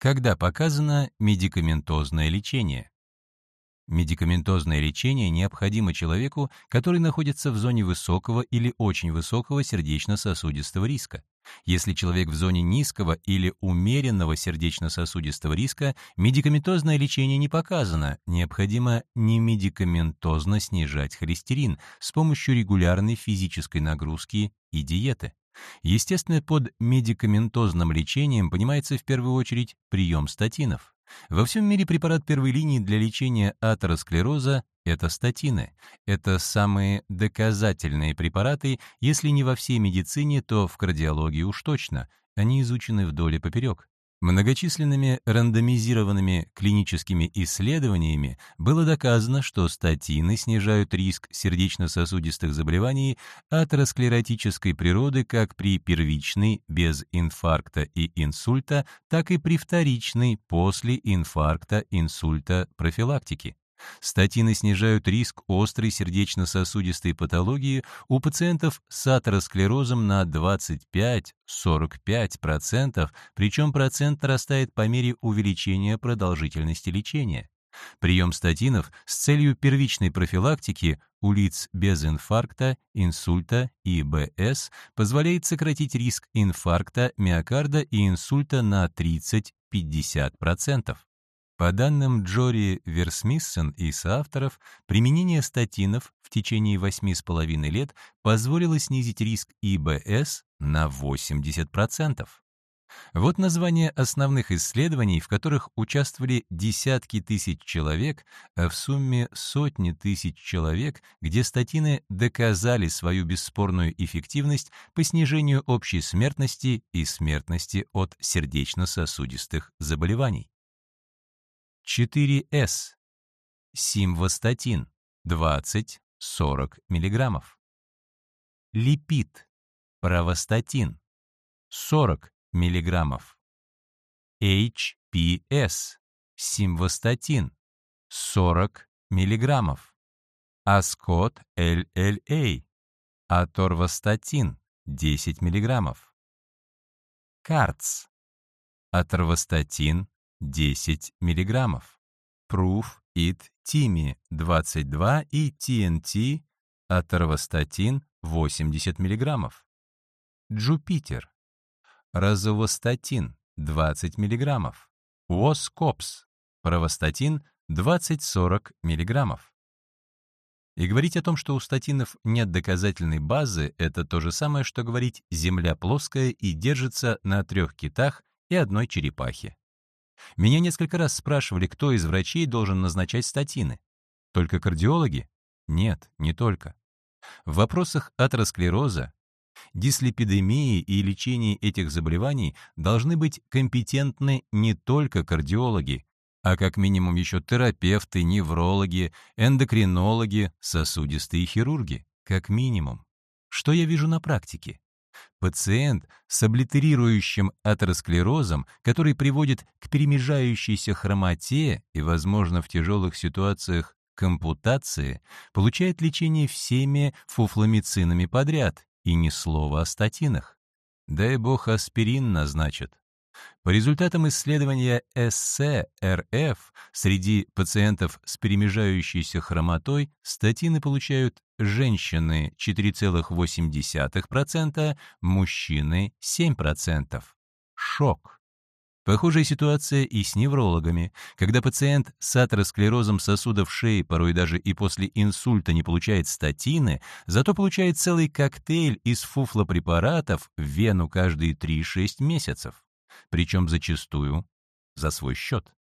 Когда показано медикаментозное лечение? Медикаментозное лечение необходимо человеку, который находится в зоне высокого или очень высокого сердечно-сосудистого риска. Если человек в зоне низкого или умеренного сердечно-сосудистого риска, медикаментозное лечение не показано, необходимо немедикаментозно снижать холестерин с помощью регулярной физической нагрузки и диеты. Естественно, под медикаментозным лечением понимается в первую очередь прием статинов. Во всем мире препарат первой линии для лечения атеросклероза – это статины. Это самые доказательные препараты, если не во всей медицине, то в кардиологии уж точно. Они изучены вдоль и поперек. Многочисленными рандомизированными клиническими исследованиями было доказано, что статины снижают риск сердечно-сосудистых заболеваний атеросклеротической природы как при первичной, без инфаркта и инсульта, так и при вторичной, после инфаркта, инсульта, профилактики. Статины снижают риск острой сердечно-сосудистой патологии у пациентов с атеросклерозом на 25-45%, причем процент нарастает по мере увеличения продолжительности лечения. Прием статинов с целью первичной профилактики у лиц без инфаркта, инсульта и БС позволяет сократить риск инфаркта, миокарда и инсульта на 30-50%. По данным Джори Версмиссен и соавторов, применение статинов в течение 8,5 лет позволило снизить риск ИБС на 80%. Вот название основных исследований, в которых участвовали десятки тысяч человек, а в сумме сотни тысяч человек, где статины доказали свою бесспорную эффективность по снижению общей смертности и смертности от сердечно-сосудистых заболеваний. 4С. Симвастатин 20-40 мг. Липид. Правостатин 40 мг. HPS. Симвастатин 40 мг. Аскот ЛЛА. Аторвастатин 10 мг. Карц. Аторвастатин 10 мг. Proof It Timi 22 и TNT аторвастатин 80 мг. Джупитер. Розовостатин 20 мг. Воскопс. Провостатин 20-40 мг. И говорить о том, что у статинов нет доказательной базы, это то же самое, что говорить «Земля плоская и держится на трех китах и одной черепахе». Меня несколько раз спрашивали, кто из врачей должен назначать статины. Только кардиологи? Нет, не только. В вопросах атеросклероза, дислепидемии и лечении этих заболеваний должны быть компетентны не только кардиологи, а как минимум еще терапевты, неврологи, эндокринологи, сосудистые хирурги, как минимум. Что я вижу на практике? Пациент с облитерирующим атеросклерозом, который приводит к перемежающейся хромоте и, возможно, в тяжелых ситуациях к получает лечение всеми фуфломицинами подряд и ни слова о статинах. Дай бог аспирин назначат. По результатам исследования СС-РФ среди пациентов с перемежающейся хромотой статины получают женщины 4,8%, мужчины 7%. Шок. Похожая ситуация и с неврологами, когда пациент с атеросклерозом сосудов шеи порой даже и после инсульта не получает статины, зато получает целый коктейль из фуфлопрепаратов в вену каждые 3-6 месяцев причем зачастую за свой счет.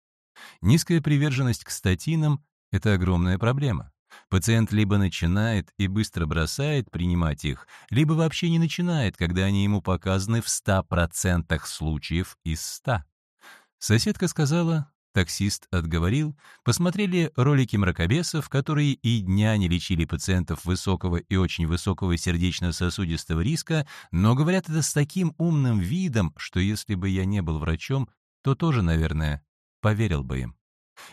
Низкая приверженность к статинам — это огромная проблема. Пациент либо начинает и быстро бросает принимать их, либо вообще не начинает, когда они ему показаны в 100% случаев из 100. Соседка сказала, Таксист отговорил, посмотрели ролики мракобесов, которые и дня не лечили пациентов высокого и очень высокого сердечно-сосудистого риска, но говорят это с таким умным видом, что если бы я не был врачом, то тоже, наверное, поверил бы им.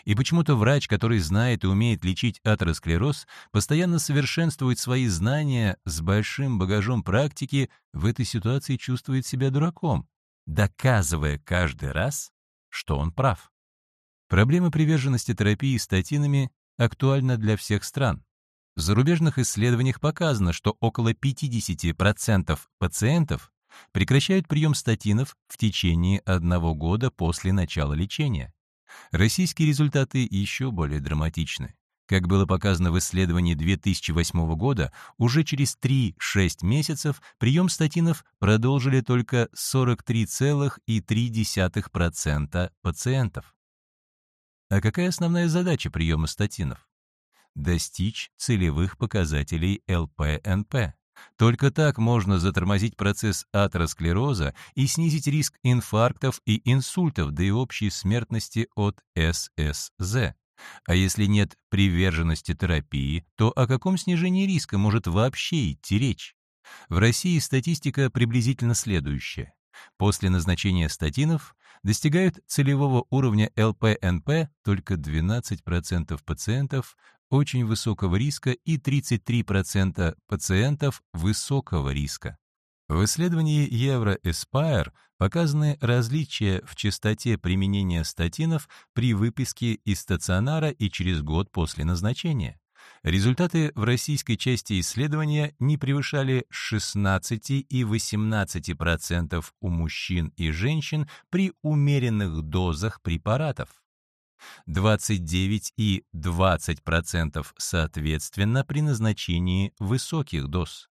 И почему-то врач, который знает и умеет лечить атеросклероз, постоянно совершенствует свои знания с большим багажом практики, в этой ситуации чувствует себя дураком, доказывая каждый раз, что он прав. Проблема приверженности терапии статинами актуальна для всех стран. В зарубежных исследованиях показано, что около 50% пациентов прекращают прием статинов в течение одного года после начала лечения. Российские результаты еще более драматичны. Как было показано в исследовании 2008 года, уже через 3-6 месяцев прием статинов продолжили только 43,3% пациентов. А какая основная задача приема статинов? Достичь целевых показателей ЛПНП. Только так можно затормозить процесс атеросклероза и снизить риск инфарктов и инсультов, да и общей смертности от ССЗ. А если нет приверженности терапии, то о каком снижении риска может вообще идти речь? В России статистика приблизительно следующая. После назначения статинов достигают целевого уровня ЛПНП только 12% пациентов очень высокого риска и 33% пациентов высокого риска. В исследовании Euro-Aspire показаны различия в частоте применения статинов при выписке из стационара и через год после назначения. Результаты в российской части исследования не превышали 16 и 18% у мужчин и женщин при умеренных дозах препаратов. 29 и 20% соответственно при назначении высоких доз.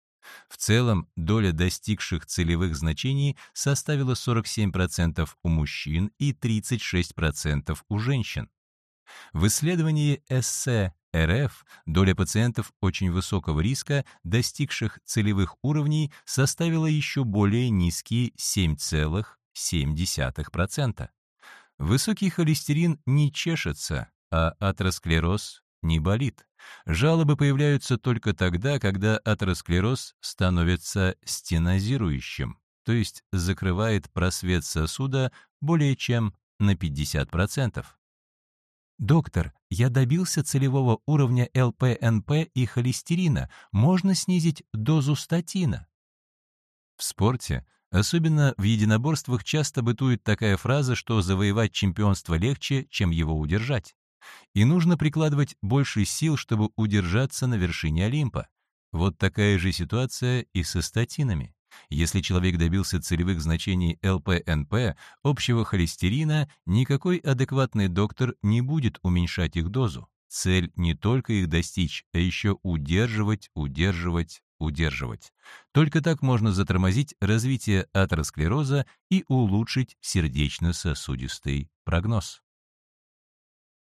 В целом, доля достигших целевых значений составила 47% у мужчин и 36% у женщин. В исследовании эссе РФ доля пациентов очень высокого риска, достигших целевых уровней, составила еще более низкие 7,7%. Высокий холестерин не чешется, а атеросклероз не болит. Жалобы появляются только тогда, когда атеросклероз становится стенозирующим, то есть закрывает просвет сосуда более чем на 50%. «Доктор, я добился целевого уровня ЛПНП и холестерина. Можно снизить дозу статина?» В спорте, особенно в единоборствах, часто бытует такая фраза, что завоевать чемпионство легче, чем его удержать. И нужно прикладывать больше сил, чтобы удержаться на вершине Олимпа. Вот такая же ситуация и со статинами. Если человек добился целевых значений ЛПНП, общего холестерина, никакой адекватный доктор не будет уменьшать их дозу. Цель не только их достичь, а еще удерживать, удерживать, удерживать. Только так можно затормозить развитие атеросклероза и улучшить сердечно-сосудистый прогноз.